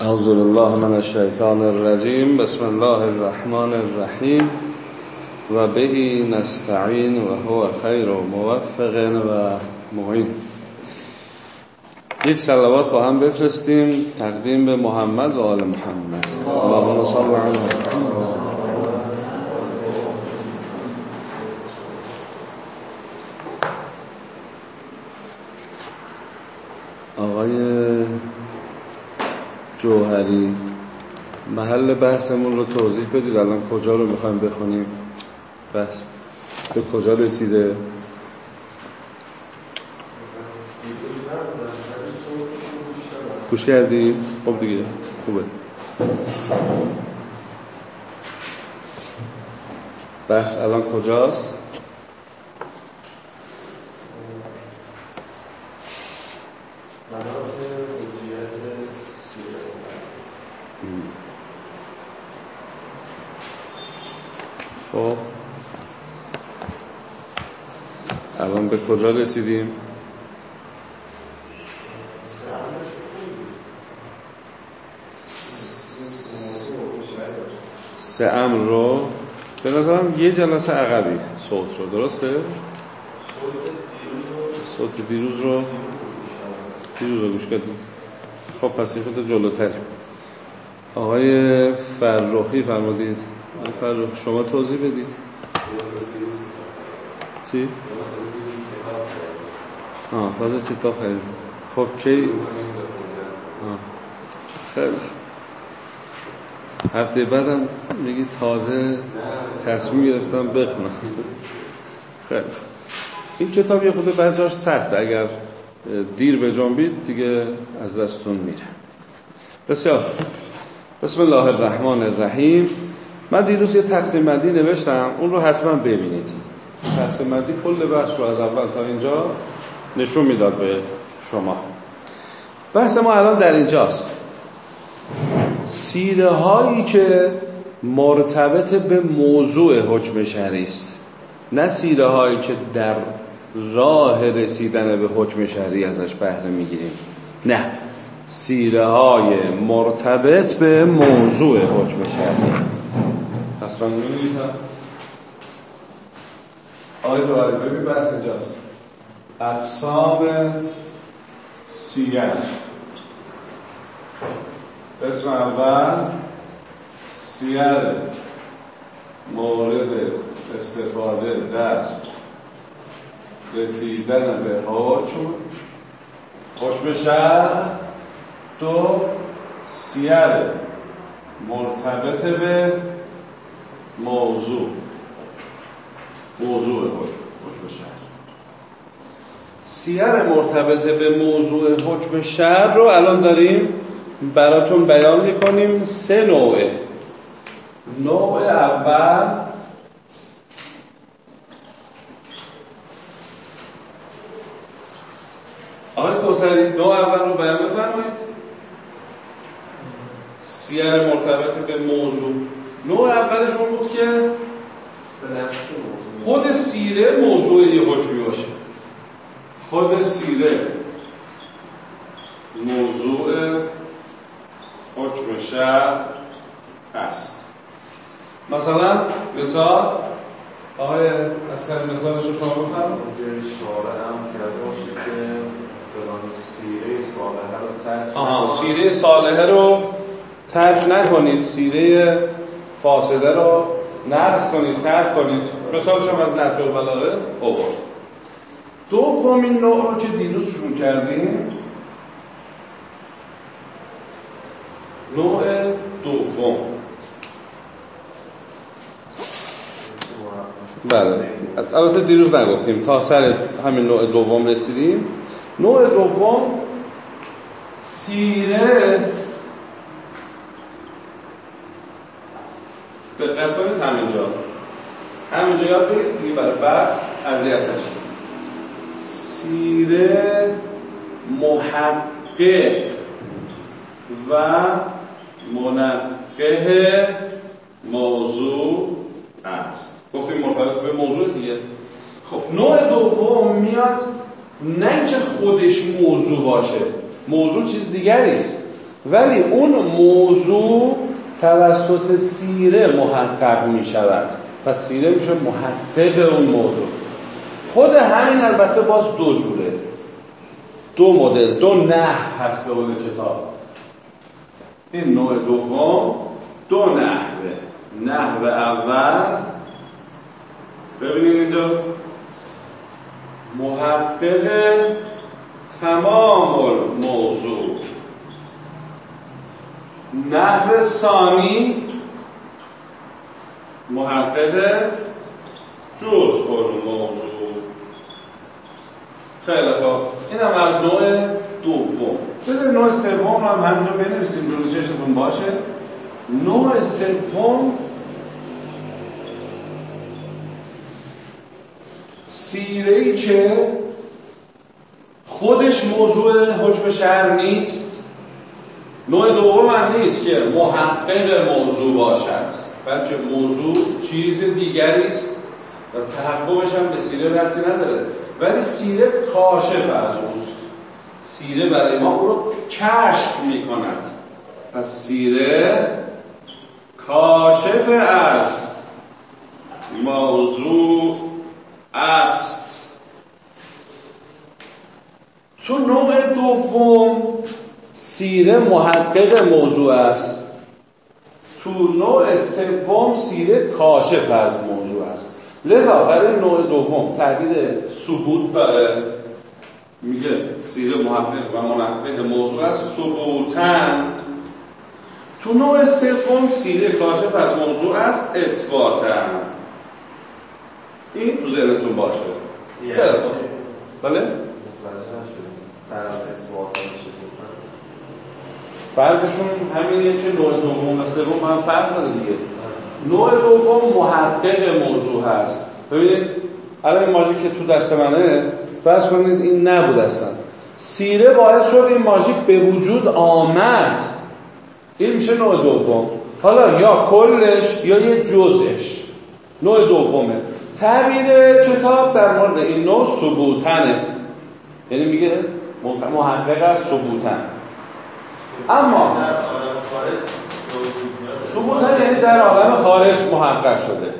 أعوذ بالله من الشيطان الرجيم. بسم الله الرحمن الرحيم. و به نستعين و هو خیر موفق و معین. یک سلوات با هم بفرستیم. تقدیم به محمد و آل محمد. اللهم صل علی آقای جوهری. محل بحثمون رو توضیح بدید. الان کجا رو می‌خوایم بخونیم؟ بحث به کجا رسیده؟ گوش کردی؟ خب دیگه. خوبه. بحث الان کجاست؟ خب الان به کجا رسیدیم؟ سه امر رو به نظرم یه جلسه عقبی صوت رو درسته؟ صوت دیروز رو دیروز رو گوش کردید خب پس یه خود جلوتر آقای فرخی فرمودید آقای فرخ شما توضیح بدید چی؟ آه تازه کتاب خیلی خب؟ آه. خیلی. هفته بعدم میگی تازه تصمیم گرفتم بخونم. خیلی. این کتاب یه خود برجاش سخت اگر دیر به جنبید دیگه از دستتون میره بسیار. بسم الله الرحمن الرحیم. من دیروز یه تقسیم بندی نوشتم. اون رو حتما ببینید. تقسیم بندی کل بحث رو از اول تا اینجا نشون می‌داد به شما. بحث ما الان در اینجاست. سیره هایی که مرتبط به موضوع حکم شرعی است نه سیره هایی که در راه رسیدن به حکم شرعی ازش بهره می‌گیریم. نه سیره های مرتبط به موضوع حکم شرعی. پس من می‌نویسم آقای دواری ببین بحث اینجاست. اقسام سیر قسم اول سیر مورد استفاده در رسیدن به حکم حکم شهر دو سیر مرتبط به موضوع. موضوع سیر مرتبط به موضوع حکم شهر رو الان داریم براتون بیان می‌کنیم سه نوعه. نوع اول آقای کوسری نوع اول رو بیان بفرمایید. سیر مرتبط به موضوع. نوع اولش اون بود که خود سیره موضوع یه حکمی باشه. خود سیره. موضوع حکم شهر هست. مثلا مثال آقای اسکر مثالش رو شما بفرمایید. شارع هم کرده باشه که فلان سیره صالحه رو ترک آها سیره صالحه رو ترک نکنید. سیره فاسده رو نقص کنید ترک کنید. مثالش هم از نهج البلاغه. آورد دومین نوع رو که دیروز شروع کردیم نوع دوم. بله. البته دیروز نگفتیم تا سر همین نوع دوم رسیدیم. نوع دوم سیره دقت کنید همینجا. همینجا یاد بگید دیگه برای بعد اذیت نشید سیره محقق و منقه موضوع است. گفتیم مرتبط به موضوع دیگه. خب نوع دوم میاد نه که خودش موضوع باشه موضوع چیز دیگری است. ولی اون موضوع توسط سیره محقق می شود و سیره میشه محقق اون موضوع. خود همین البته باز دو جوره. دو مدل دو نه هست به کتاب. این نوع دوم دو نحوه. نحوه اول. ببینید اینجا. محقق تمام موضوع نحو ثانی. محقق جز کل موضوع خیلی خوب. این هم از نوع دوم. بذار نوع سوم هم همینجا بنویسیم جلو چشمتون باشه. نوع سوم سیره ای که خودش موضوع حکم شهر نیست. نوع دوم هم نیست که محقق موضوع باشد بلکه موضوع چیز دیگری است و تحققش هم به سیره ربطی نداره. ولی سیره کاشف از اوست. سیره برای ما او رو کشف می کند پس سیره کاشف از موضوع است. تو نوع دوم سیره محقق موضوع است. تو نوع سوم سیره کاشف از موضوع است. لذا برای نوع دوم تعبیر ثبوت داره میگه سیره محقق و محقق موضوع است. ثبوتن تو نوع سوم سیره کاشف از موضوع است اثباتن این تو ذهنتون باشه. یعنی خیلی بله؟ فرقشون همینه که نوع دوم و سوم هم فرق داره دیگه. نوع دوم محقق موضوع هست. ببینید الان ماژیک که تو دست منه فرض کنید این نبود اصلا. سیره باعث شد این ماژیک به وجود آمد. این میشه نوع دوم؟ حالا یا کلش یا یه جزش. نوع دومه. تعبیر کتاب در مورد این نوع ثبوتنه. یعنی میگه محقق از ثبوتن. اما ثبوتن یعنی در عالم خارج محقق شده.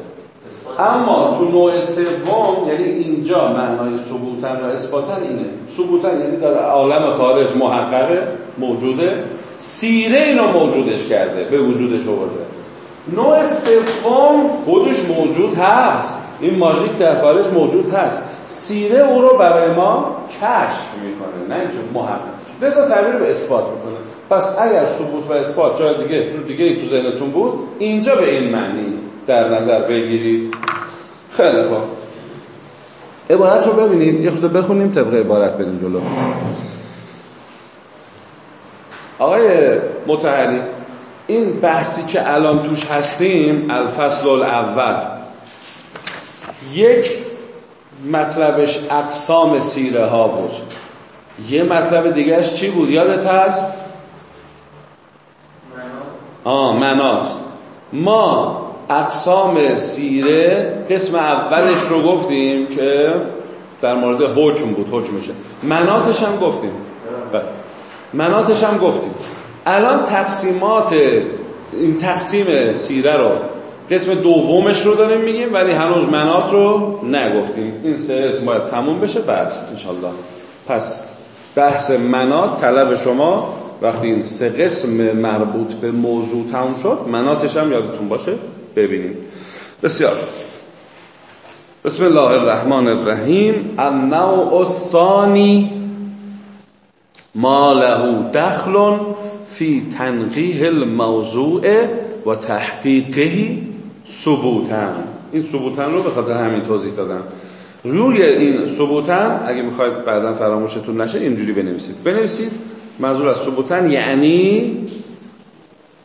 اما تو نوع سوم یعنی اینجا معنای ثبوتن و اثباتن اینه. ثبوتن یعنی در عالم خارج محقق موجوده. سیره اینو موجودش کرده به وجودش آورده. نوع سوم خودش موجود هست. این ماژیک در خارج موجود هست. سیره او رو برای ما کشف می‌کنه نه اینکه محقق. لذا تعبیر به اثبات می‌کنه پس اگر ثبوت و اثبات جای دیگه جور دیگه تو ذهنتون بود اینجا به این معنی در نظر بگیرید. خیلی خوب. عبارت رو ببینید یه خود بخونیم طبق عبارت بریم جلو. آقای متحری این بحثی که الان توش هستیم الفصل الاول یک مطلبش اقسام سیره ها بود. یه مطلب دیگهش چی بود؟ یادت هست؟ آه منات ما اقسام سیره قسم اولش رو گفتیم که در مورد حکم بود حکمشه مناتش هم گفتیم. بله. مناتش هم گفتیم. الان تقسیمات این تقسیم سیره رو قسم دومش رو داریم میگیم ولی هنوز منات رو نگفتیم. این سه اسم باید تموم بشه بعد انشالله پس بحث منات طلب شما وقتی این سه قسم مربوط به موضوع تموم شد مناتش هم یادتون باشه ببینیم. بسیار. بسم الله الرحمن الرحیم. النوع الثانی ما له دخل فی تنقیح الموضوع و تحقیقه ثبوتن این ثبوتن رو به خاطر همین توضیح دادم. روی این ثبوتن اگه می‌خواید بعدا فراموشتون نشه اینجوری بنویسید. بنویسید. منظور از ثبوتن یعنی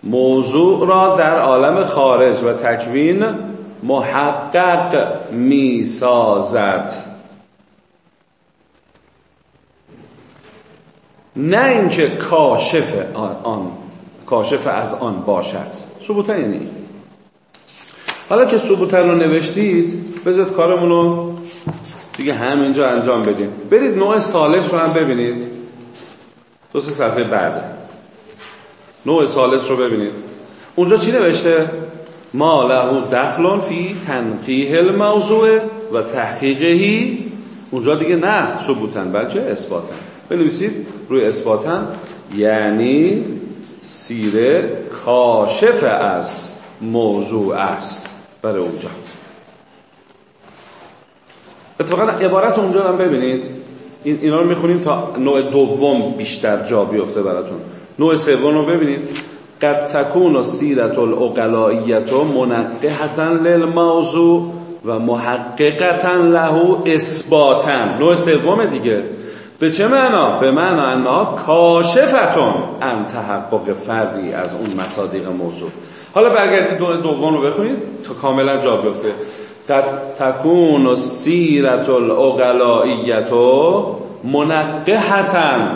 موضوع را در عالم خارج و تکوین محقق می سازد نه اینکه کاشف آن کاشف از آن باشد. ثبوتن یعنی حالا که ثبوتن رو نوشتید بذارید کارمون رو دیگه همینجا انجام بدیم. برید نوع سالش رو هم ببینید. دو سه صفحه بعده نوع سالس رو ببینید. اونجا چی نوشته؟ ما له دخلون فی تنقیح الموضوع و تحقیقهی. اونجا دیگه نه ثبوتن بلکه اثباتن بنویسید روی اثباتن یعنی سیره کاشف از موضوع است برای اونجا. اتفاقا عبارت اونجا هم ببینید. این اینا رو می‌خونیم تا نوع دوم بیشتر جا بیفته براتون. نوع سوم رو ببینید. قد تکون سیرت الاقلائیت منقحتا للموضوع و محققتا له اثباتا. نوع سوم دیگه. به چه معنا؟ به معنا انها کاشفتون ان تحقق فردی از اون مصادیق موضوع. حالا برگردید دو دوم رو بخونید تا کاملا جا بیفته. تکون سیرت الاغلائیت منقحتا.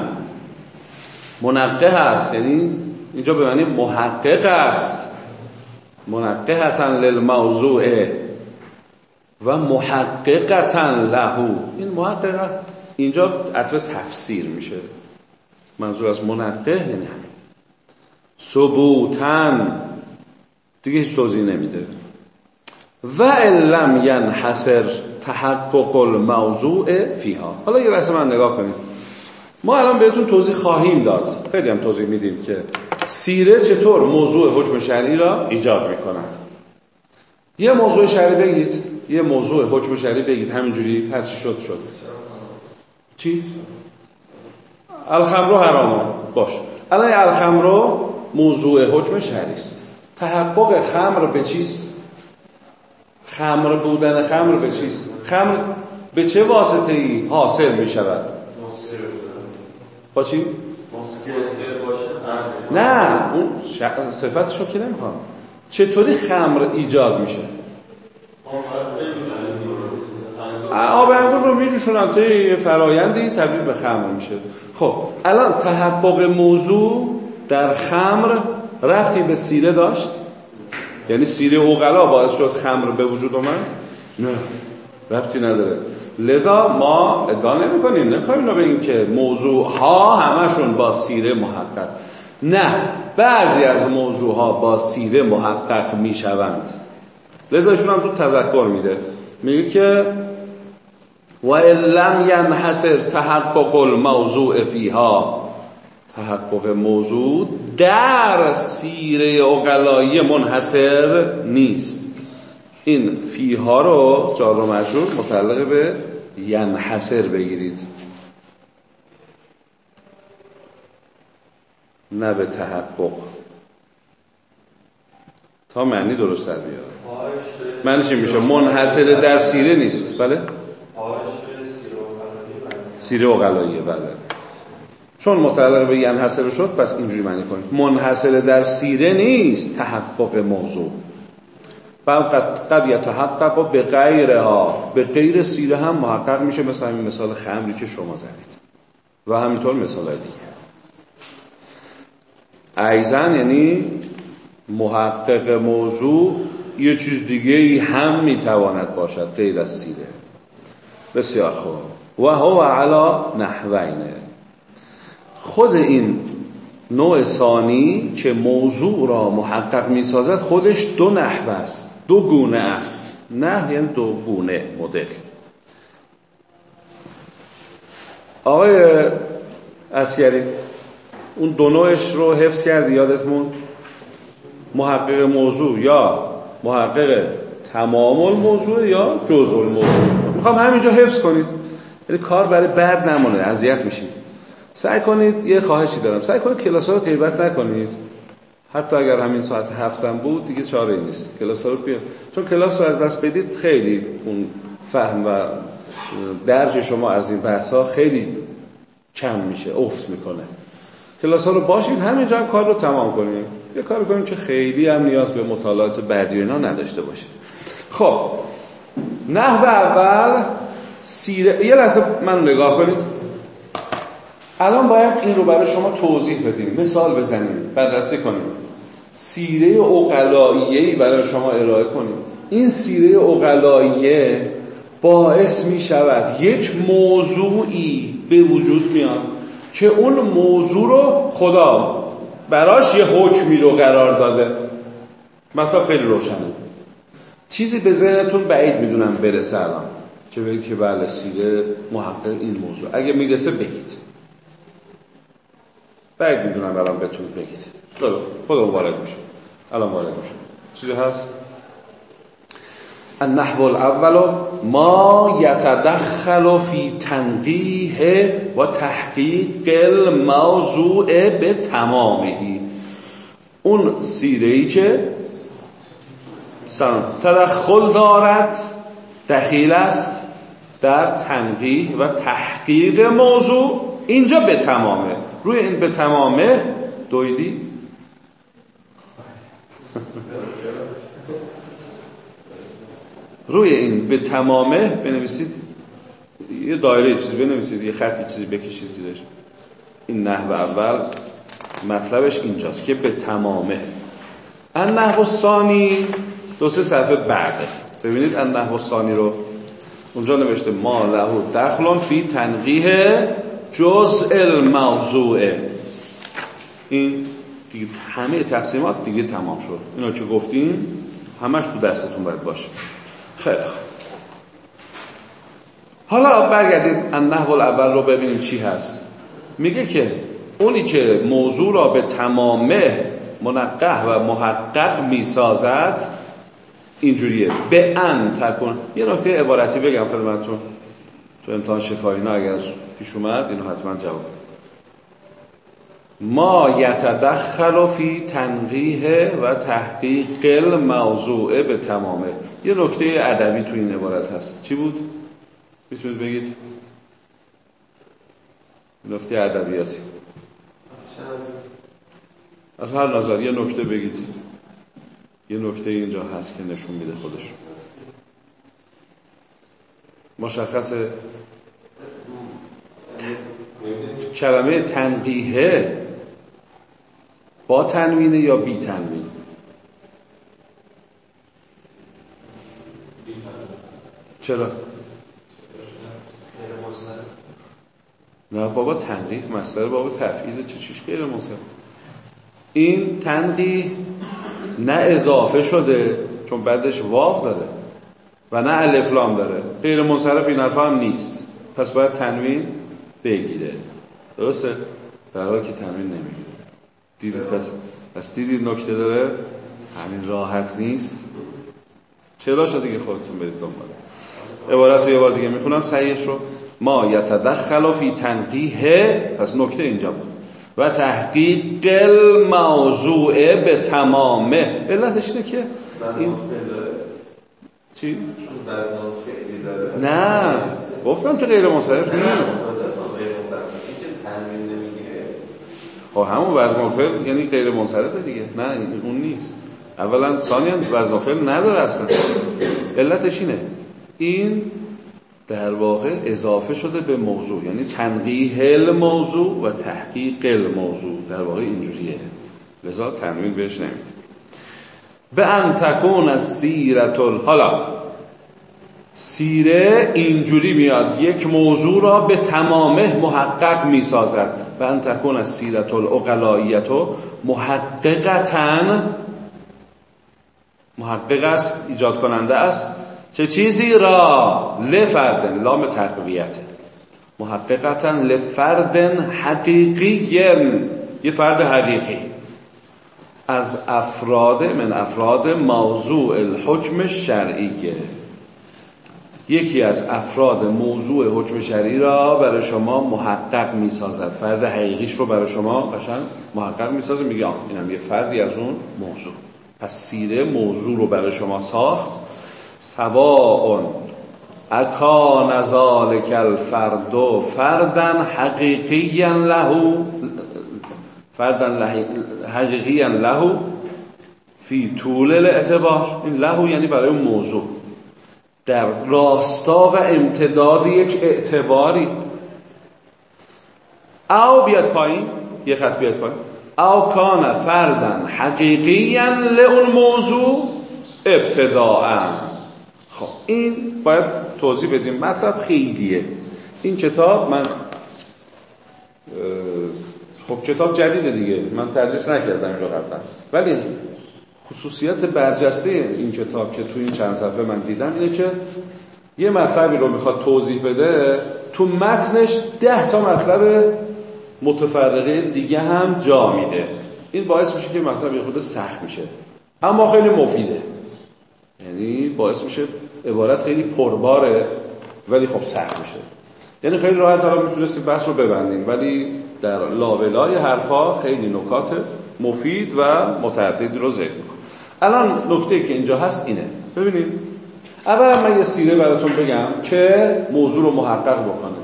منقه است یعنی اینجا به معنی محقق است. منقحتا للموضوع و محققتا له. این محقق اینجا عطف تفسیر میشه. منظور از منقه یعنی ثبوتن دیگه هیچ توضیح نمیده. و لم ینحصر تحقق الموضوع فیها. حالا یه لحظه من نگاه کنید ما الان بهتون توضیح خواهیم داد. خیلی هم توضیح میدیم که سیره چطور موضوع حکم شرعی را ایجاد می‌کند. یه موضوع شرعی بگید. یه موضوع حکم شرعی بگید. همینجوری هر چی شد شد. چی؟ الخمرو حرامه. باش. الان الخمرو موضوع حکم شرعی است. تحقق خمر به چیست؟ خمر بودن خمر به چیست خمر به چه واسطه ای حاصل می شود با چی؟ نه اون صفتشو که نمی‌خوام. چطوری خمر ایجاد میشه؟ آب انگور رو میجوشونن توی یه فرایندی تبدیل به خمر میشه. خب الان تحقق موضوع در خمر ربطی به سیره داشت؟ یعنی سیره اوغلا باعث شد خمر به وجود اومد؟ نه ربطی نداره. لذا ما ادعا نمی کنیم نمی‌خوایم اینو بگیم که موضوع ها همشون با سیره محقق. نه بعضی از موضوع ها با سیره محقق می‌شوند. لذا ایشون هم تو تذکر میده. میگه که و لم ینحصر تحقق الموضوع فیها تحقق موضوع در سیره اقلایی منحصر نیست. این فیها رو جار و مجرور متعلق به ینحصر بگیرید. نه به تحقق. تا معنی درست در بیاره. معنیش میشه؟ منحصر در سیره نیست. بله؟ سیره اقلاییه بله. چون متعلق به ینحصر شد پس اینجوری معنی کنید منحصر در سیره نیست تحقق موضوع. بل قد یتحقق به غیرها. به غیر سیره هم محقق میشه مثل همین مثال خمری که شما زدید. و همینطور مثال دیگه. ایزن یعنی محقق موضوع یه چیز دیگه ای هم می‌تواند باشد غیر از سیره. بسیار خوب. و هو علا نحوینه خود این نوع ثانی که موضوع را محقق می سازد خودش دو نحو است دو گونه است. نه یعنی دو گونه مدل. آقای اسیری اون دو نوعش رو حفظ کردی یادتمون؟ محقق موضوع یا محقق تمام الموضوع یا جزء الموضوع؟ می‌خوام همینجا حفظ کنید. یعنی کار برای بعد نمونه اذیت میشید. سعی کنید یه خواهشی دارم. سعی کنید کلاس رو غیبت نکنید. حتی اگر همین ساعت هفتم بود دیگه چاره نیست. کلاس رو بیا چون کلاس رو از دست بدید خیلی اون فهم و درج شما از این بحث ها خیلی کم میشه افت می‌کنه. کلاس ها رو باشید همینجا هم کار رو تمام کنید. یه کار کنیم که خیلی هم نیاز به مطالعات بعدی اینا نداشته باشید. خب نحو اول سیره یه لحظه من نگاه کنید. الان باید این رو برای شما توضیح بدیم مثال بزنیم بررسی کنیم. سیره اقلاییه برای شما ارائه کنیم. این سیره اقلاییه باعث می شود یک موضوعی به وجود میاد که اون موضوع رو خدا براش یه حکمی رو قرار داده. مطلب خیلی روشنه. چیزی به ذهنتون بعید می‌دونم برسه الان. که بگید که بله سیره محقق این موضوع. اگه می‌رسه بگید. بعید می‌دونم الان بتونید بگید. خیلی خودم وارد میشه الان وارد میشه چیزی هست؟ النحو الاول ما یتدخل فی تنقیه و تحقیق الموضوع به تمامهی اون سیره ای که تدخل دارد دخیل است در تنقیه و تحقیق موضوع. اینجا به تمامه روی این به تمامه دویدی؟ روی این به تمامه بنویسید. یه دایره چیزی بنویسید یه خطی چیزی بکشید زیرش. این نحو اول مطلبش اینجاست که به تمامه. ان نحو ثانی دو سه صفحه بعده ببینید ان نحو ثانی رو. اونجا نوشته ما له دخلون فی تنقیه جزء الموضوع این دیگه همه تقسیمات دیگه تمام شد. اینا که گفتیم همش تو دستتون باید باشه. خیلی خوب. حالا برگردید النحو الاول رو ببینیم چی هست. میگه که اونی که موضوع را به تمامه منقه و محقق می‌سازد اینجوریه. به ان تکن یه نکته عبارتی بگم خدمتتون. تو امتحان شفایی نه اگر پیش اومد اینو حتما جواب ما یتدخل فی تنقیه و تحقیق الموضوع به تمامه. یه نکته ادبی تو این عبارت هست. چی بود؟ می‌تونید بگید؟ نکته ادبیاتی از هر نظر یه نکته بگید. یه نکته اینجا هست که نشون میده خودش. مشخص کلمه تنقیه با تنوینه یا بی تنوین چرا؟ نه بابا تنقیح مصدر بابا تفعیل چه چیش غیر منصرف این تنقیح نه اضافه شده چون بعدش واو داره و نه الفلام داره. غیر منصرف این حرف هم نیست. پس باید تنوین بگیره. درسته؟ برای که تنوین نمی‌گیره دیدید پس پس دیدید نکته داره؟ همین راحت نیست. چرا شد دیگه خودتون برید دنبال؟ عبارت رو یه بار دیگه می‌خونم صحیحش رو. ما یتدخل فی تنقیه پس نکته اینجا بود. و تحقیق الموضوع به تمامه. علتش اینه که این چی؟ نه. گفتم که غیر مصرف نیست. خب همون وزن فعل یعنی غیر منصرفه دیگه. نه اون نیست. اولا ثانیا وزن فعل نداره اصلا. علتش اینه. این در واقع اضافه شده به موضوع. یعنی تنقیح الموضوع و تحقیق الموضوع. در واقع اینجوریه. لذا تنوین بهش نمیده. به ان تکون از سیرت حالا سیره اینجوری میاد. یک موضوع را به تمامه محقق می‌سازد. و ان تکون از سیرت الاقلاییت محققتا محقق است ایجاد کننده است. چه چیزی را؟ لفردن لام تقویت. محققتا لفردن حقیقی یه فرد حقیقی. از افراد من افراد موضوع الحکم شرعیه. یکی از افراد موضوع حکم شرعی را برای شما محقق می‌سازد. فرد حقیقیش رو برای شما قشنگ محقق می‌سازه. میگه اینم یه فردی از اون موضوع. پس سیره موضوع رو برای شما ساخت. سواء اکان ذالک الفرد فردن حقیقی له فردن حقیقی له فی طول الاعتبار. این له یعنی برای موضوع. در راستا و امتداد یک اعتباری. او بیاد پایین یه خط بیاد پایین. او کان فردن حقیقی لون موضوع ابتداعا. خب این باید توضیح بدیم. مطلب خیلیه. این کتاب من خب کتاب جدیده دیگه. من تدریس نکردم اینو قبلا. ولی خصوصیت برجسته این کتاب که تو این چند صفحه من دیدم اینه که یه مطلبی رو می‌خواد توضیح بده تو متنش ده تا مطلب متفرقه دیگه هم جا میده. این باعث میشه که مطلب خود سخت میشه. اما خیلی مفیده. یعنی باعث میشه عبارت خیلی پرباره ولی خب سخت میشه. یعنی خیلی راحت الان می‌تونستیم بحث رو ببندیم ولی در لابلای حرفا خیلی نکات مفید و متعددی رو ذکر الان نکته که اینجا هست اینه. ببینید اول من یه سیره براتون بگم که موضوع رو محقق بکنه.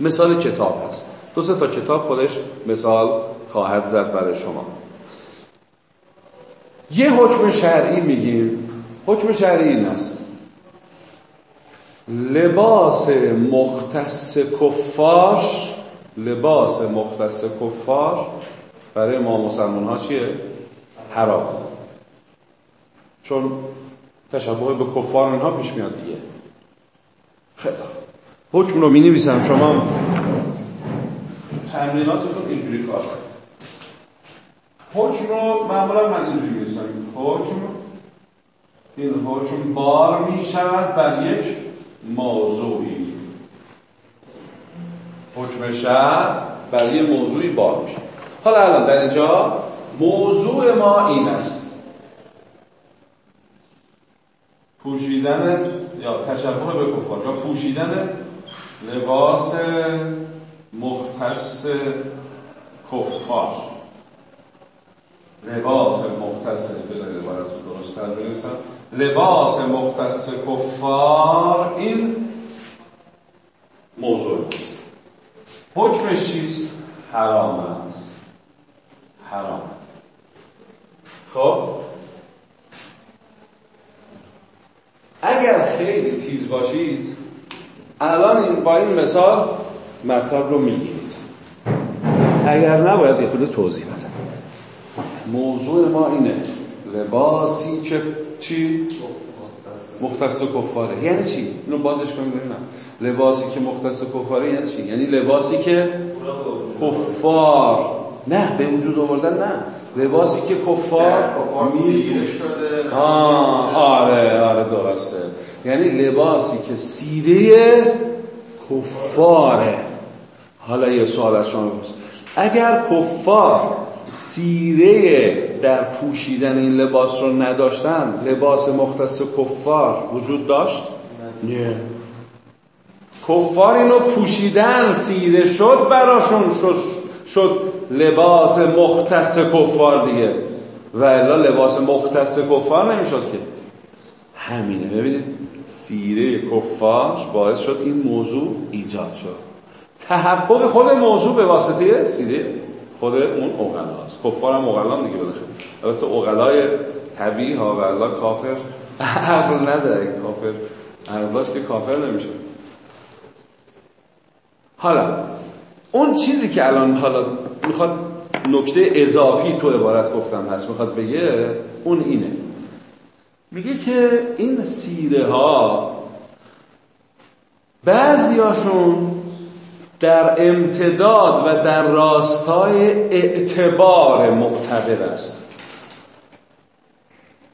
مثال کتاب هست. دو سه تا کتاب خودش مثال خواهد زد برای شما. یه حکم شرعی میگیم. حکم شرعی این است. لباس مختص کفاش لباس مختص کفار برای ما مسلمان ها چیه؟ حرام. چون تشبه به کفار اینها پیش میاد دیگه. خیلی حکم رو می نویسم شما تمریناتتون اینجوری کار حکم رو معمولا من اینجوری می حکم این حکم بار می شود بر یک موضوعی. حکم شهر برای موضوعی بار میشه حالا الان در اینجا موضوع ما این است. پوشیدن یا تشبه به کفار یا پوشیدن لباس مختص کفار. لباس مختص بذارید عبارت رو درست تر بنویسم. لباس مختص کفار این موضوع است. حکمش چیست حرام است. حرام. خب؟ اگر خیلی تیز باشید الان این با این مثال مطلب رو می‌گیرید. اگر نباید یه خود توضیح بدم. موضوع ما اینه. لباسی که چی؟ مختص کفاره. یعنی چی؟ اینو بازش کنیم ببینم لباسی که مختص کفاره یعنی چی؟ یعنی لباسی که کفار. نه به وجود آوردن نه. لباسی که کفار سیره شده. آره آره درسته. یعنی لباسی که سیره کفاره. حالا یه سوال از شما اگر کفار سیره در پوشیدن این لباس رو نداشتن لباس مختص کفار وجود داشت؟ نه. کفار اینو پوشیدن سیره شد براشون شد, لباس مختص کفار دیگه. و الا لباس مختص کفار نمی‌شد که. همینه. ببینید سیره کفار باعث شد این موضوع ایجاد شد. تحقق خود موضوع به واسطه سیره خود اون اوغلا است کفار هم اوغلان دیگه باشه البته اوغلای طبیعی ها و الله کافر عقل نداره. کافر عقلاش که کافر نمیشه. حالا اون چیزی که الان حالا می‌خواد نکته اضافی تو عبارت گفتم هست می‌خواد بگه اون اینه. میگه که این سیره ها بعضیاشون در امتداد و در راستای اعتبار معتبر است.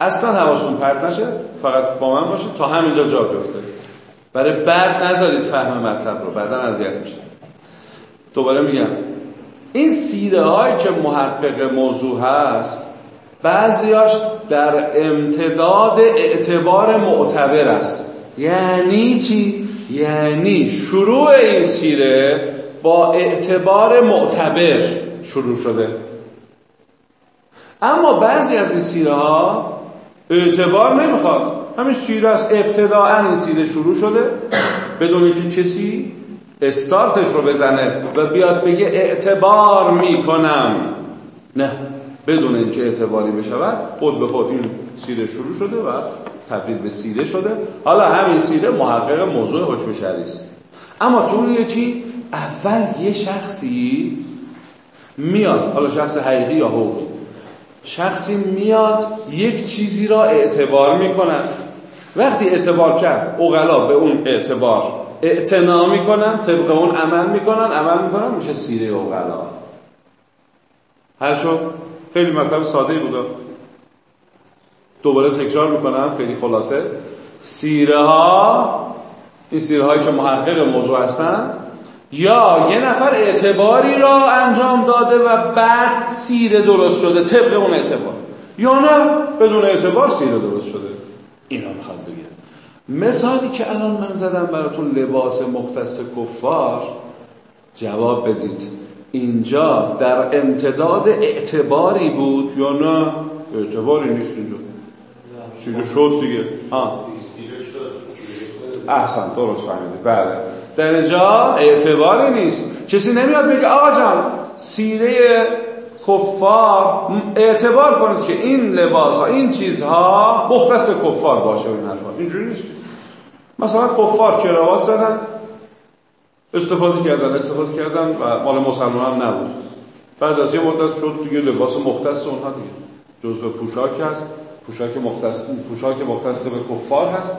اصلا حواستون پرت نشه فقط با من باشید تا همینجا جا بیفته. برای بعد نذارید فهم مطلب رو بعدا اذیت میشه دوباره میگم. این سیره هایی که محقق موضوع هست بعضیاش در امتداد اعتبار معتبر است. یعنی چی؟ یعنی شروع این سیره با اعتبار معتبر شروع شده. اما بعضی از این سیره ها اعتبار نمی‌خواد. همین سیره است. ابتداعا این سیره شروع شده. بدون اینکه کسی استارتش رو بزنه و بیاد بگه اعتبار می‌کنم. نه بدون اینکه اعتباری بشود خود به خود این سیره شروع شده و تبدیل به سیره شده. حالا همین سیره محقق موضوع حکم شرعی است. اما تو چی؟ اول یه شخصی میاد حالا شخص حقیقی یا حقوقی. شخصی میاد یک چیزی را اعتبار می‌کند. وقتی اعتبار کرد اوغلا به اون اعتبار اعتنا می‌کنن طبق اون عمل می‌کنن عمل می‌کنن میشه سیره اوغلا حل شد خیلی مطلب ساده بود. دوباره تکرار می‌کنم خیلی خلاصه. سیره ها این سیره هایی که محقق موضوع هستن یا یه نفر اعتباری را انجام داده و بعد سیره درست شده طبق اون اعتبار. یا نه بدون اعتبار سیره درست شده. اینا می‌خواد بگه مثالی که الان من زدم براتون لباس مختص کفار جواب بدید. اینجا در امتداد اعتباری بود یا نه؟ اعتباری نیست اینجا. سیره شد دیگه. احسن درست فهمیدید بله. در اینجا اعتباری نیست. کسی نمیاد بگه آقا جان سیره کفار اعتبار کنید که این لباس ها این چیزها مختص کفار باشه این اینجوری نیست. مثلا کفار کراوات زدن استفاده کردن استفاده کردن و مال مسلمان هم نبود. بعد از یه مدت شد دیگه لباس مختص اونها دیگه. جزء پوشاک هست. پوشاک مختص پوشاک مختص به کفار هست.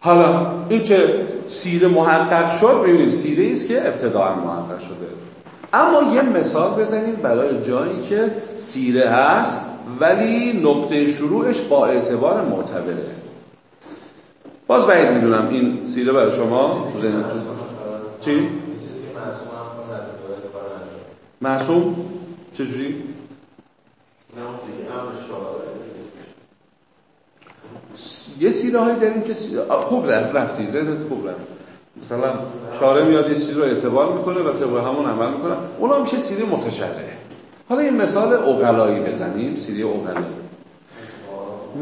حالا این که سیره محقق شد ببینیم. سیره است که ابتداعا محقق شده. اما یه مثال بزنیم برای جایی که سیره هست ولی نقطه شروعش با اعتبار معتبره. باز بعید می‌دونم این سیره برای شما ذهنتون چی؟ معصوم؟ چجوری؟ یه سیره هایی داریم که سیره... خوب رفتی. ذهنت خوب رفت. مثلا شاره میاد یه چیز رو اعتبار می‌کنه و طبق همون عمل می‌کنه. اونا میشه سیره متشرعه. حالا این مثال اقلایی بزنیم سیره اقلایی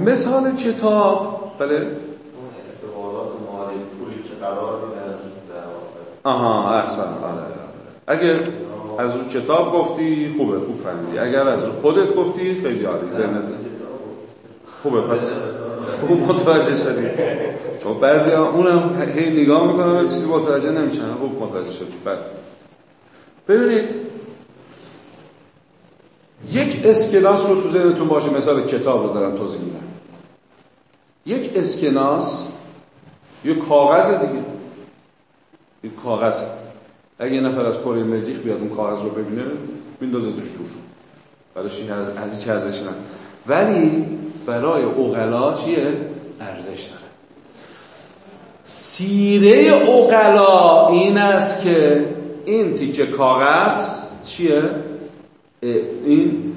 مثال کتاب بله اعتبارات مالی پولی که آها احسن آره. اگر از رو کتاب گفتی خوبه خوب فهمیدی. اگر از رو خودت گفتی خیلی عالی. ذهنت خوبه پس خوب متوجه شدی. چون بعضی ها اونم هی نگاه می‌کنن چیزی متوجه نمیشن. خوب متوجه شدی. بعد. ببینید یک اسکناس رو تو ذهنتون باشه. مثال کتاب رو دارم توضیح میدم. یک اسکناس یک کاغذ دیگه. یک کاغذ. اگه یه نفر از کره مریخ بیاد اون کاغذ رو ببینه میندازه دوش توش برای چی ارزش نه ولی برای اوغلا چیه؟ ارزش داره. سیره اوغلا این است که این تیکه کاغذ چیه؟ این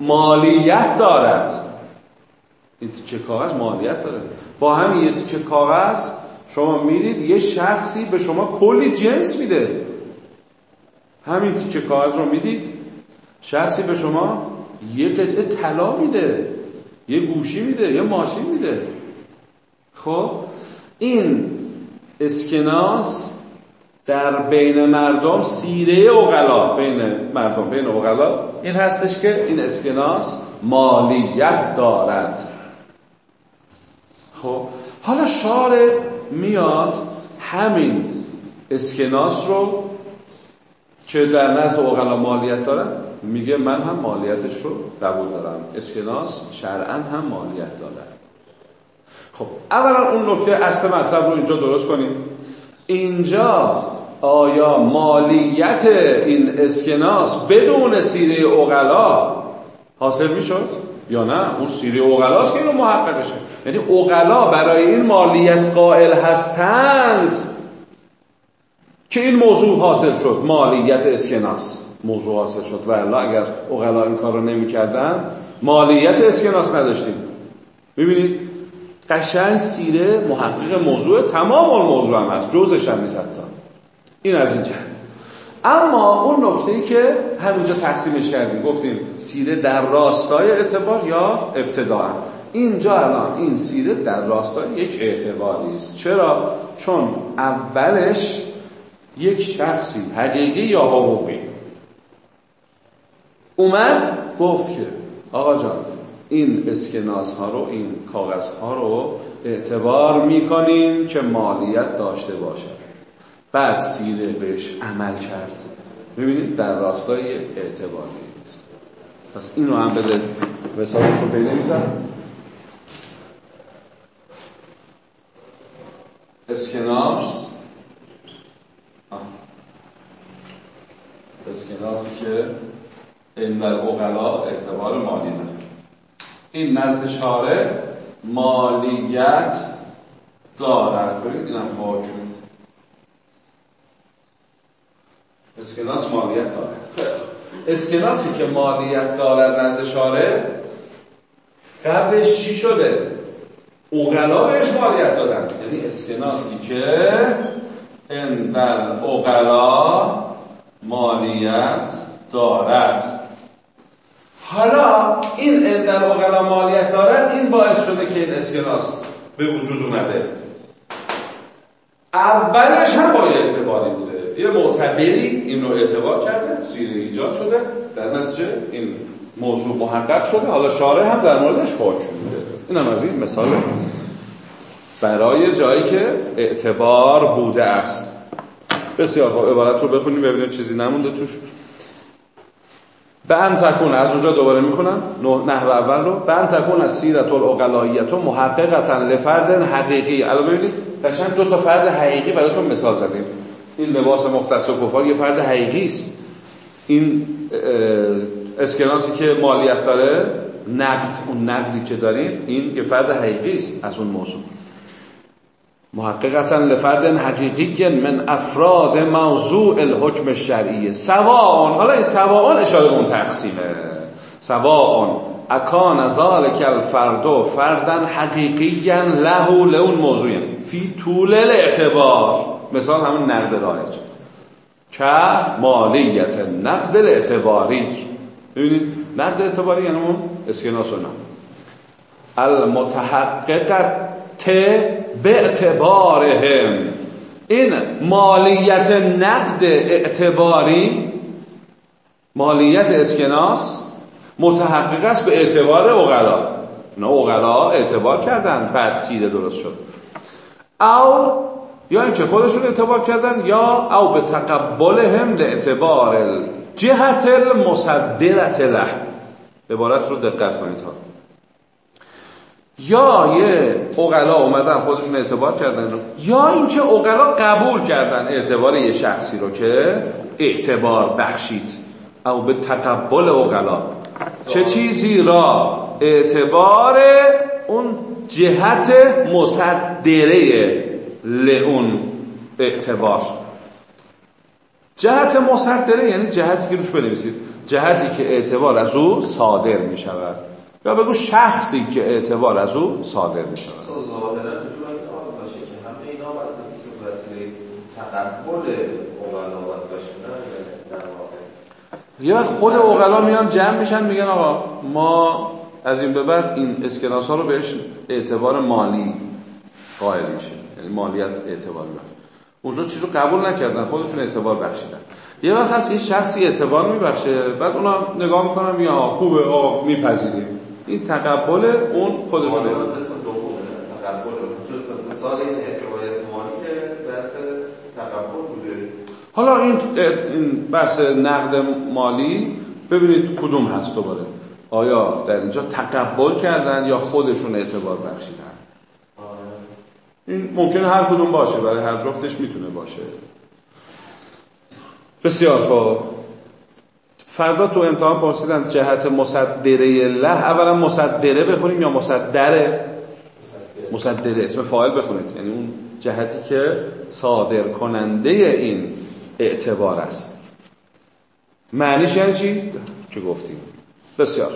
مالیت دارد. این تیکه کاغذ مالیت داره با همین یه تیکه کاغذ شما میرید یه شخصی به شما کلی جنس میده. همین تیکه کاغذ رو می‌دید شخصی به شما یه قطعه طلا میده یه گوشی میده یه ماشین میده. خب این اسکناس در بین مردم سیره اغلا بین مردم بین اغلا این هستش که این اسکناس مالیت دارد. خب حالا شارع میاد همین اسکناس رو که در نزد اغلا مالیت دارن میگه من هم مالیتش رو قبول دارم. اسکناس شرعا هم مالیت داره خب اولا اون نکته اصل مطلب رو اینجا درست کنیم. اینجا آیا مالیت این اسکناس بدون سیره اغلا حاصل می‌شد؟ یا نه؟ اون سیره اوغلاست که اینو محققشه یعنی اوغلا برای این مالیت قائل هستند که این موضوع حاصل شد. مالیت اسکناس موضوع حاصل شد. و الا اگر اوغلا این کار رو نمی کردن مالیت اسکناس نداشتیم. ببینید قشنگ سیره محقق موضوع تمام موضوع هم هست. جزش هم نیست حتی این از این جهت. اما اون نکته ای که همونجا تقسیمش کردیم گفتیم سیره در راستای اعتبار یا ابتداعا؟ اینجا الان این سیره در راستای یک اعتباری است چرا؟ چون اولش یک شخصی حقیقی یا حقوقی؟ اومد گفت که آقا جان این اسکناس ها رو این کاغذ ها رو اعتبار می‌کنیم که مالیت داشته باشه. بعد سیره بهش عمل کرد. ببینید در راستای اعتباری پس اینو هم بده مثالش رو میزن اسکناس. اسکناسی که این در اقلا اعتبار مالی داره. این نزد شارع مالیت دارد. ببین اینم حاکم اسکناس مالیت دارد اسکناسی که مالیت دارد نزد شارع قبلش چی شده؟ اوغلا بهش مالیت دادن. یعنی اسکناسی که ان در اوغلا مالیت دارد. حالا این ان در اوغلا مالیت دارد این باعث شده که این اسکناس به وجود اومده. اولش هم با اعتباری بوده. یه معتبری این رو اعتبار کرده سیره ایجاد شده در نتیجه این موضوع محقق شده. حالا شارع هم در موردش حکم میده اینم از این مثال برای جایی که اعتبار بوده است. بسیار خوب. عبارت رو بخونیم ببینیم چیزی نمونده توش. به تکون از اونجا دوباره می‌کنم نحو اول رو. به تکون از سیرت الاقلاییت محققتا لفرد حقیقی. الان ببینید قشنگ دو تا فرد حقیقی براتون مثال زدیم. این لباس مختص و کفار یه فرد حقیقی است. این اسکناسی که مالیت داره نقد اون نقدی که داریم این یه فرد حقیقی است از اون موضوع. محققتا لفرد حقیقی من افراد موضوع الحکم الشرعی سواء حالا این سواء اشاره اون تقسیمه. سواء اکان ذالک الفرد فردن حقیقیا له لون موضوع فی طول الاعتبار. مثال همون نقد رایج. که مالیت نقد الاعتباری. ببینید نقد اعتباری یعنی اون اسکناس و المتحققت به اعتبارهم این مالیت نقد اعتباری مالیت اسکناس متحقق است به اعتبار اغلا نه اغلا اعتبار کردن بعد سیده درست شد. او یا اینکه خودشون اعتبار کردن یا او به تقبلهم اعتبار جهت المصدرت له. عبارت رو دقت کنید ها. یا یه اقلا اومدن خودشون اعتبار کردن. یا اینکه اقلا قبول کردن اعتبار یه شخصی رو که اعتبار بخشید. او به تقبل اقلا. چه چیزی را اعتبار اون جهت مصدره لعون اعتبار. جهت مصدره یعنی جهتی که روش بنویسید. جهتی که اعتبار از او صادر می شود یا بگو شخصی که اعتبار از او صادر می شود یه وقت خود اوغلا میان جمع میشن میگن آقا ما از این به بعد این اسکناس ها رو بهش اعتبار مالی قائل میشه یعنی مالیت اعتبار میشه اونجا رو قبول نکردن خودشون اعتبار بخشیدن. یه وقت هست یه شخصی اعتبار میبخشه بعد اونا نگاه می‌کنن میگن خوبه آقا میپذیریم. این تقبل اون خودش رو مثال این اعتباریت مالی که بحث تقبل بوده. حالا این این بحث نقد مالی ببینید کدوم هست دوباره. آیا در اینجا تقبل کردن یا خودشون اعتبار بخشیدن؟ این ممکنه هر کدوم باشه برای هر جفتش می‌تونه باشه. بسیار خوب. فردا تو امتحان پرسیدن جهت مصدره له. اولا مصدره بخونیم یا مصدره؟ مصدره اسم فاعل بخونید. یعنی اون جهتی که صادر کننده این اعتبار است. معنیش یعنی چی؟ که گفتیم بسیار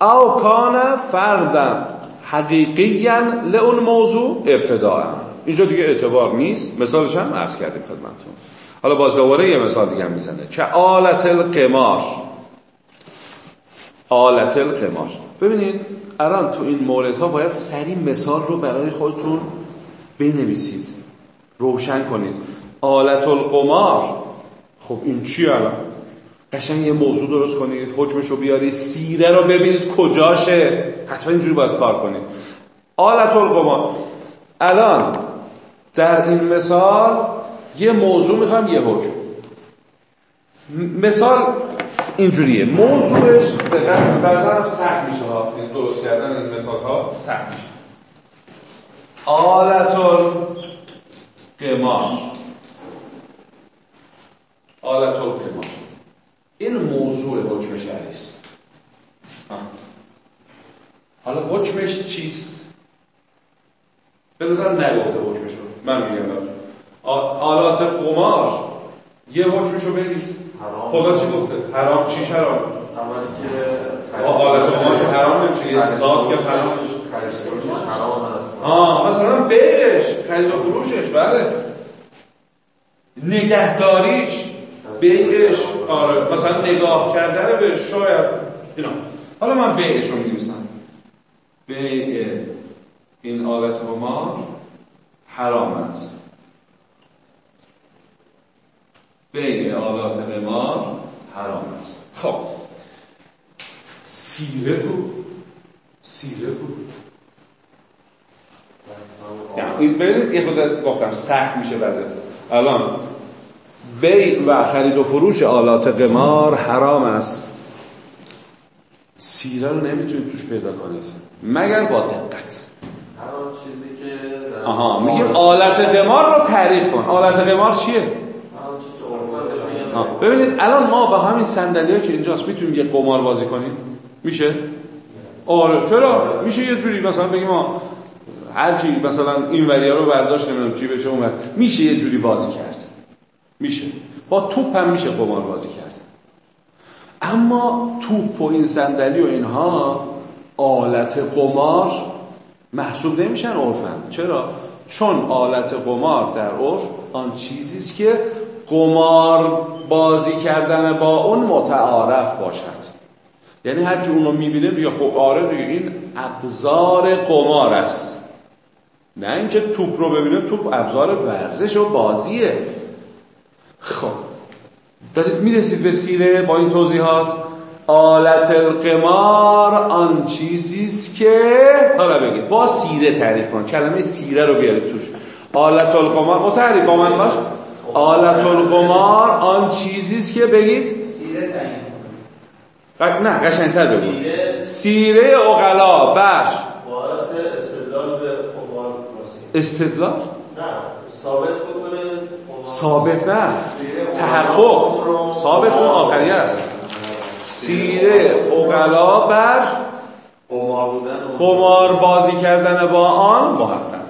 او کان فردن. حقیقیا لون موضوع ابتداء اینجا دیگه اعتبار نیست. مثالش هم عرض کردیم خدمتتون. حالا باز دوباره یه مثال دیگه می‌زنه. که آلت القمار آلت القمار ببینید الان تو این مورد ها باید سریع مثال رو برای خودتون بنویسید. روشن کنید. آلت القمار خب این چی الان؟ قشنگ یه موضوع درست کنید حکمش رو بیارید سیره رو ببینید کجاشه. حتما اینجوری باید کار کنید. آلت القمار الان در این مثال یه موضوع می‌خوام یه حکم. مثال اینجوریه. موضوعش دقیقا بازرم سخت میشه ها. درست کردن این مثال ها سخت میشه. آلت قمار آلت قمار این موضوع حکم شرعی است. حالا حکمش چیست؟ به نظر نگفته حکمش رو. من میگم آلات قمار. یه حکمشو بگید. خدا چی گفته؟ حرام چی حرام اولی که آلات قمار که حرام نمیشه. ذات که حرام حرام است. آه مثلا بیعش خرید و فروشش بله. نگهداریش. بیعش آره مثلا نگاه کردن به شاید اینا حالا من بیعش رو میگیستم بیع این آلت قمار حرام است. بیع آلات قمار حرام است. خب. سیره بود سیره بود یعنی ببینید یه خود گفتم سخت میشه بعضی الان بیع و خرید و فروش آلات قمار حرام است. سیره رو نمی‌تونید توش پیدا کنید. مگر با دقت. هر چیزی که آها میگیم آلت قمار رو تعریف کن. آلت قمار چیه؟ آه. ببینید الان ما با همین صندلی که اینجاست می‌تونیم یه قمار بازی کنیم؟ میشه؟ آره چرا؟ میشه یه جوری مثلا بگیم ما هر کی مثلا این وریا رو برداشت نمی‌دونم چی بشه اون میشه یه جوری بازی کرد. میشه. با توپ هم میشه قمار بازی کرد. اما توپ و این صندلی و اینها آلت قمار محسوب نمیشن عرفن چرا؟ چون آلت قمار در عرف آن چیزی است که قمار بازی کردن با اون متعارف باشد. یعنی هر کی اون رو می‌بینه میگه خب آره دیگه این ابزار قمار است. نه اینکه توپ رو ببینه توپ ابزار ورزش و بازیه. خب. دارید می‌رسید به سیره با این توضیحات آلت القمار آن چیزی است که حالا بگید با سیره تعریف کن کلمه سیره رو بیارید توش. آلت القمار با تعریف با من باش. آلت القمار آن چیزی است که بگید؟ سیره تعیین ق- نه قشنگتر بگو. سیره سیره اقلا بر باعث استدلال به واسه. استدلال؟ نه ثابت ثابت نه تحقق. ثابت اون آخری است. سیره اقلا بر قمار بازی کردن با آن محقق.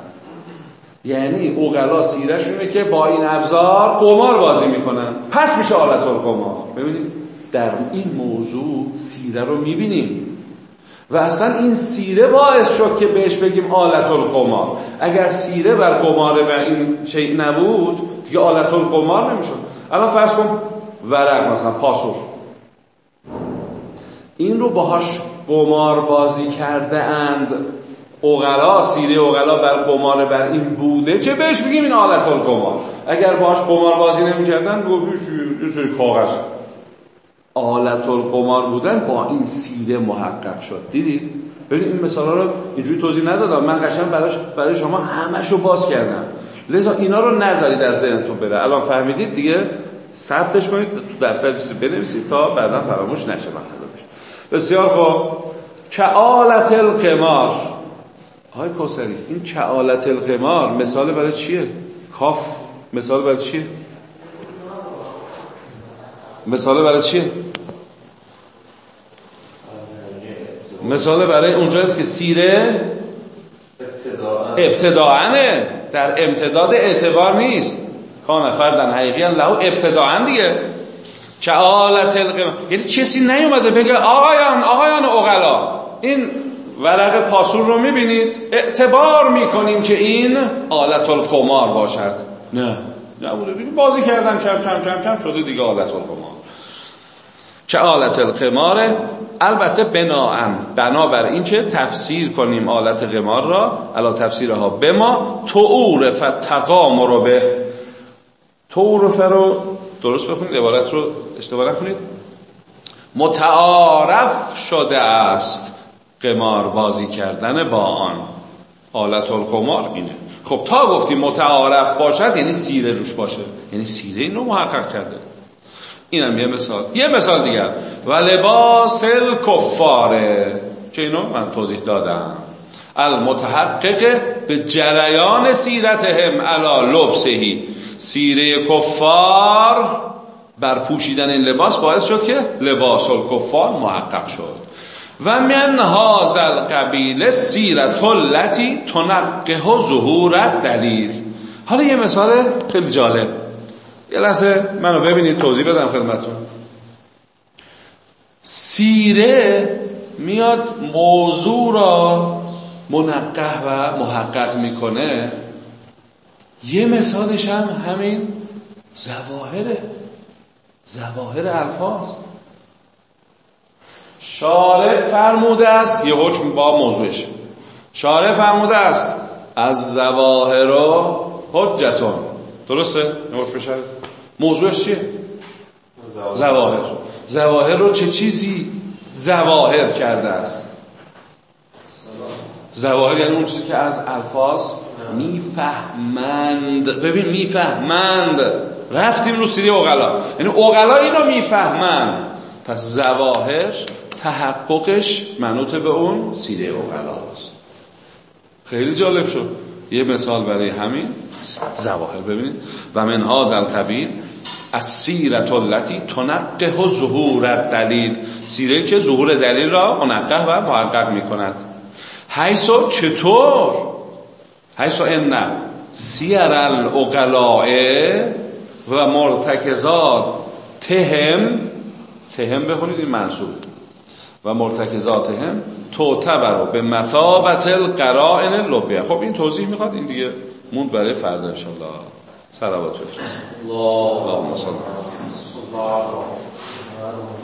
یعنی اقلا سیرشونه که با این ابزار قمار بازی می‌کنن. پس میشه آلت القمار. ببینید در این موضوع سیره رو می‌بینیم. و اصلا این سیره باعث شد که بهش بگیم آلت القمار. اگر سیره بر قمار و این شیء نبود دیگه آلت القمار نمی‌شد. الان فرض کن ورق مثلا پاسور این رو باهاش قمار بازی کرده اند اغلا سیره اغلا بر قمار بر این بوده. چه بهش بگیم این آلت القمار اگر باهاش قمار بازی نمی‌کردن گفت هیچی، یه سری کاغذ. آلت القمار بودن با این سیره محقق شد. دیدید؟ ببینید این مثالا رو اینجوری توضیح ندادم. من قشنگ برای شما همشو باز کردم. لذا اینا رو نذارید از ذهنتون بره. الان فهمیدید دیگه؟ ثبتش کنید تو دفتر چیزی بنویسید تا بعدا فراموش نشه مطلبش بسیار خوب. کعالت القمار. آقای کوسری این کعالت القمار مثال برای چیه؟ کاف مثال برای چیه؟ مثال برای چیه؟ مثال برای اونجاست که سیره ابتداعنه در امتداد اعتبار نیست. کان فردن حقیقی له ابتداعن دیگه. چه آلت القمار یعنی کسی نیومده بگه آقایان آقایان اغلا این ورق پاسور رو می‌بینید؟ اعتبار می‌کنیم که این آلت القمار باشد. نه. نبوده بازی کردن کم کم کم کم شده دیگه آلت القمار که آلت القمار البته بناان بنابر این که تفسیر کنیم آلت قمار را علا تفسیرها به ما تعورف تقامر به. تعورف رو درست بخونید؟ عبارت رو اشتباه نکنید متعارف شده است قمار بازی کردن با آن. آلت القمار اینه. خب تا گفتیم متعارف باشد یعنی سیره روش باشه. یعنی سیره اینو محقق کرده. اینم یه مثال. یه مثال دیگر. و لباس الکفاره. که اینو من توضیح دادم. المتحقق به جریان سیرتهم علا لبسهی سیره کفار بر پوشیدن این لباس باعث شد که لباس الکفار محقق شد. و من هذا القبیل سیرت التي تنقه ظهور دلیل حالا یه مثال خیلی جالب. یه لحظه منو ببینید توضیح بدم خدمتون سیره میاد موضوع را منقه و محقق می‌کنه. یه مثالش هم همین زواهره. زواهر الفاظ. شارع فرموده است یه حکم با موضوعش. شارع فرموده است. از زواهر حجتون. درسته؟ حکم شارع؟ موضوعش چیه؟ زواهر. زواهر رو چه چیزی زواهر کرده است؟ زواهر یعنی اون چیزی که از الفاظ می‌فهمند. ببین می‌فهمند. رفتیم رو سیری اغلا یعنی اغلا اینو می‌فهمند. پس زواهر تحققش منوط به اون سیره اغلاست خیلی جالب شد. یه مثال برای همین. زواهر ببینید و من هاز القبیل از سیرت التي تنقه و ظهور دلیل سیره که ظهور دلیل را منقه و محقق می کند چطور؟ حیث ان سیر الاغلاء و مرتکزات تهم تهم بخونید این منصوب و مرتکزاتهم تعتبر به مثابت القرائن لبیه خب این توضیح می‌خواد این دیگه موند برای فردا انشالله صلوات بفرست الله اللهم صل الله